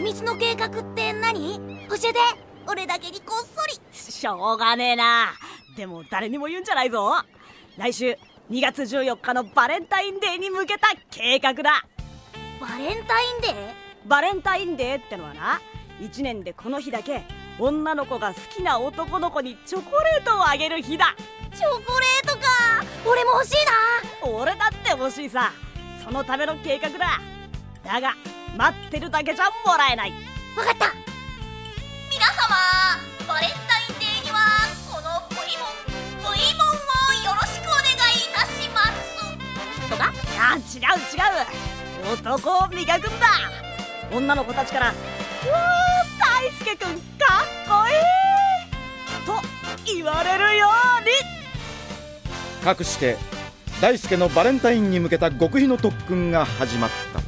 秘密の計画って何？教えて。俺だけにこっそり。しょうがねえな。でも誰にも言うんじゃないぞ。来週2月14日のバレンタインデーに向けた計画だ。バレンタインデー？バレンタインデーってのはな1年でこの日だけ女の子が好きな男の子にチョコレートをあげる日だ。チョコレートか。俺も欲しいな。俺だって欲しいさ。そのための計画だ。だが待ってるだけじゃもらえない。分かった。皆様バレンタインデーにはこのブイモンブイモンをよろしくお願いいたします。とかあ違う違う。男を磨くんだ。女の子たちから「うわ大輔くんかっこいい!」と言われるように。かくして大輔のバレンタインに向けた極秘の特訓が始まった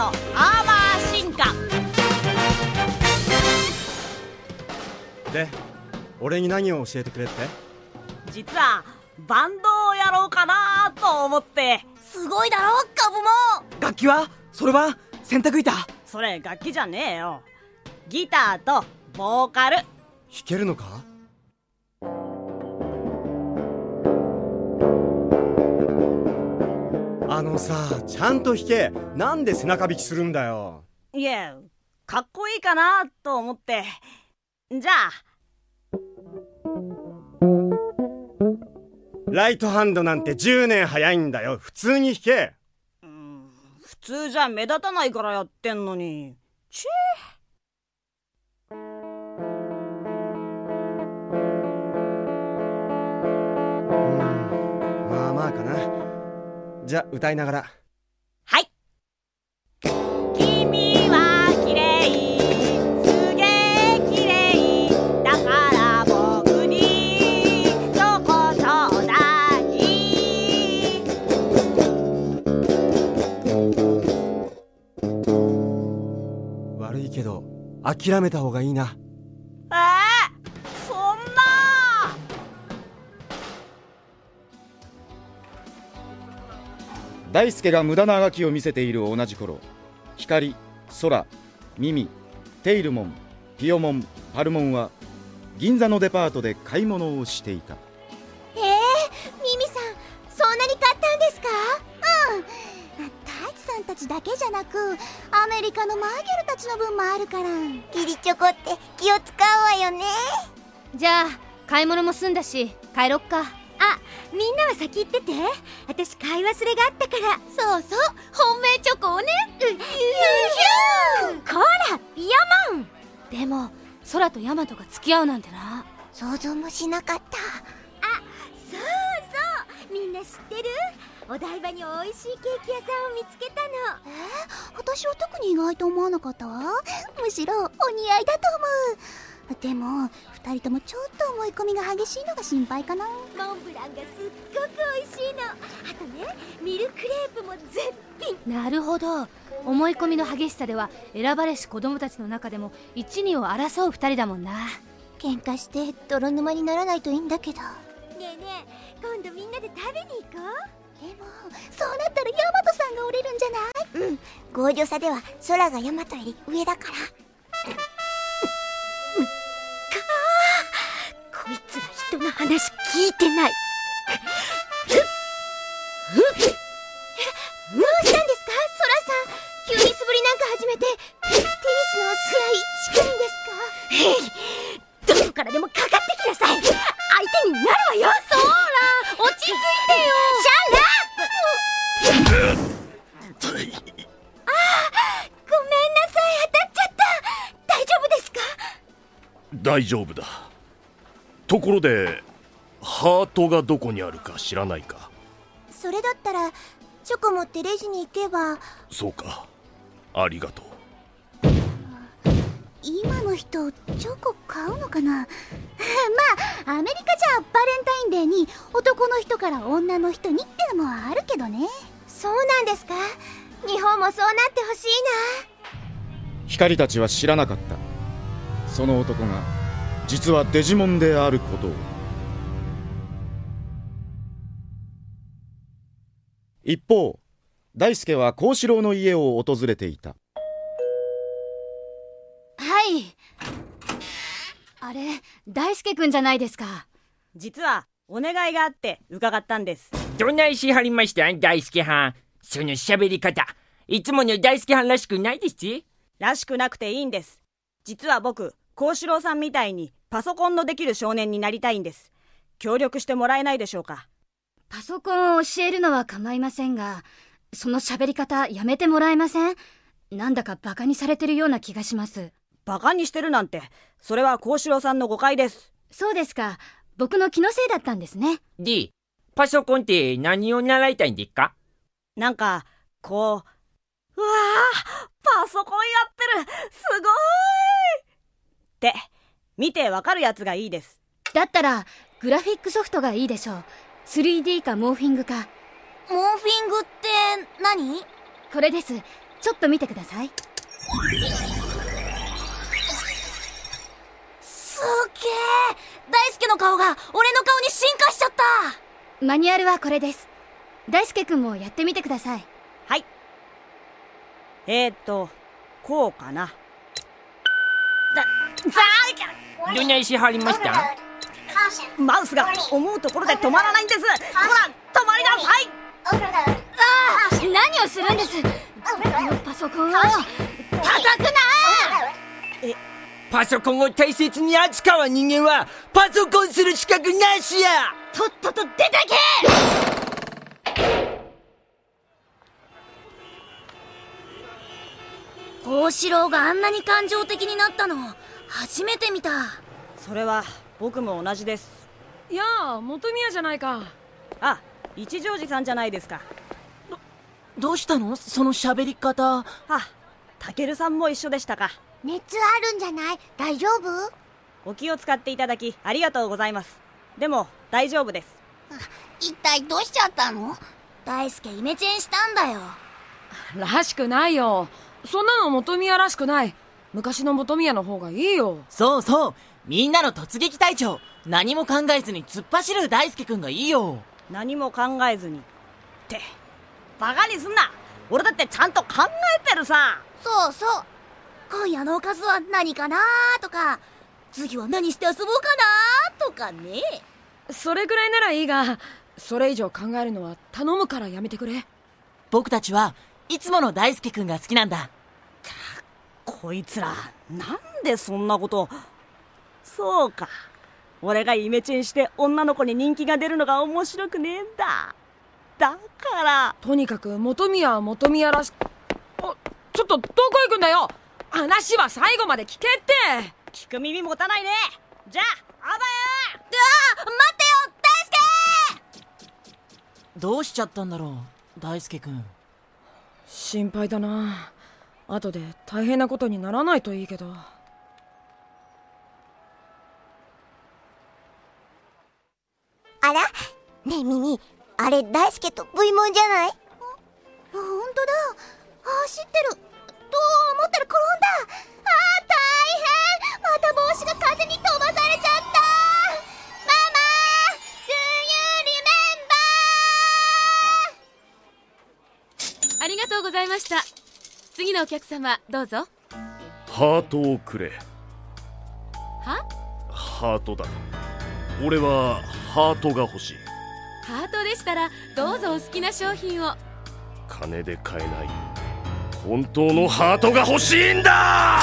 のアーマー進化。で俺に何を教えてくれって？実はバンドをやろうかなと思って。すごいだろカブも楽器は？それは？洗濯板？それ楽器じゃねえよ。ギターとボーカル。弾けるのか？あのさちゃんと弾け。なんで背中弾きするんだよ。いえかっこいいかなと思って。じゃあ。ライトハンドなんて10年早いんだよ。普通に弾け。普通じゃ目立たないからやってんのに。チまじゃあ歌いながら。はい。君は綺麗すげえ綺麗だから僕にチョコちょうだい？悪いけど諦めた方がいいな大輔が無駄なあがきを見せている同じ頃光空ミミテイルモンピオモンパルモンは銀座のデパートで買い物をしていた。えー、ミミさんそんなに買ったんですか？うん。タイツさんたちだけじゃなくアメリカのマーゲルたちの分もあるから。ギリチョコって気を使うわよね。じゃあ買い物も済んだし帰ろっか。あみんなは先行ってて。私買い忘れがあったから。そうそう。本命チョコをね。うひゅーひゅー。こらヤマン。でも空とヤマトが付き合うなんてな。想像もしなかった。あそうそう。みんな知ってる？お台場に美味しいケーキ屋さんを見つけたの。え？私は特に意外と思わなかったわ。むしろお似合いだと思うでも2人ともちょっと思い込みが激しいのが心配かな。モンブランがすっごく美味しいの。あとねミルクレープも絶品。なるほど。思い込みの激しさでは選ばれし子供たちの中でも一二を争う二人だもんな。喧嘩して泥沼にならないといいんだけど。ねえねえ今度みんなで食べに行こう。でもそうなったらヤマトさんが折れるんじゃない？うん。合理差では空がヤマトより上だから話聞いてない。どうしたんですか？ソラさん。急に素振りなんか始めて。テニスの試合近いんですか？どこからでもかかってきなさい。相手になるわよ。そら落ち着いてよ。シャラあーごめんなさい。当たっちゃった。大丈夫ですか？大丈夫だ。ところでハートがどこにあるか知らないか？それだったらチョコ持ってレジに行けば。そうか。ありがとう。今の人チョコ買うのかな？まあアメリカじゃバレンタインデーに男の人から女の人にってのもあるけどね。そうなんですか？日本もそうなってほしい光たちは知らなかった。その男が実はデジモンであることを一方大輔は幸四郎の家を訪れていた。はい。あれ大輔くんじゃないですか？実はお願いがあって伺ったんです。どないしはりました大輔はん。その喋り方。いつもの大輔はんらしくないですらしくなくていいんです。実は僕幸四郎さんみたいにパソコンのできる少年になりたいんです。協力してもらえないでしょうか？パソコンを教えるのは構いませんがその喋り方やめてもらえません？なんだかバカにされてるような気がします。バカにしてるなんて。それは幸四郎さんの誤解です。そうですか。僕の気のせいだったんですね ?D、パソコンって何を習いたいんですか？なんかこううわあパソコンやってる。すごい。って見てわかるやつがいいです。だったらグラフィックソフトがいいでしょう 3D かモーフィングか。モーフィングって何？これです。ちょっと見てください。すっげえ大輔の顔が俺の顔に進化しちゃった。マニュアルはこれです。大輔くんもやってみてください。はい。えー、っとこうかな。だざどないしはりました？ーマウスが思うところで止まらないんです。ほら止まりなさい。何をするんです？あのパソコンを叩くなパソコンを大切に扱う人間はパソコンする資格なしや。とっとと出てけ！幸四郎があんなに感情的になったの初めて見たそれは僕も同じです。いやあ元宮じゃないか。あ一条寺さんじゃないですか。どうしたの？その喋り方。あたけるさんも一緒でしたか。熱あるんじゃない？大丈夫？お気を使っていただきありがとうございます。でも大丈夫です。一体どうしちゃったの？大輔イメチェンしたんだよ。らしくないよ。そんなの元宮らしくない。昔の元宮の方がいいよ。そうそうみんなの突撃隊長。何も考えずに突っ走る大輔くんがいいよ。何も考えずに。ってバカにすんな。俺だってちゃんと考えてるさ。そうそう。今夜のおかずは何かなとか。次は何して遊ぼうかなとかね。それくらいならいいがそれ以上考えるのは頼むからやめてくれ。僕たちはいつもの大輔くんが好きなんだ。こいつら。なんでそんなことそうか。俺がイメチェンして女の子に人気が出るのが面白くねえんだ。だから。とにかく元宮は元宮らしあちょっとどこ行くんだよ。話は最後まで聞けって。聞く耳持たないね。じゃああばやあ待ってよどうしちゃったんだろう大輔くん。心配だな。後で大変なことにならないといいけどあら。ねえミミあれ大輔と V モンじゃない？あ本当だ。走ってる。と思ったら転んだ。あー大変。また帽子が風に飛ばされちゃった。ママ Do you remember? ありがとうございました。次のお客様どうぞ。ハートをくれ。は？ハートだ俺はハートが欲しい。ハートでしたらどうぞお好きな商品を。金で買えない本当のハートが欲しいんだ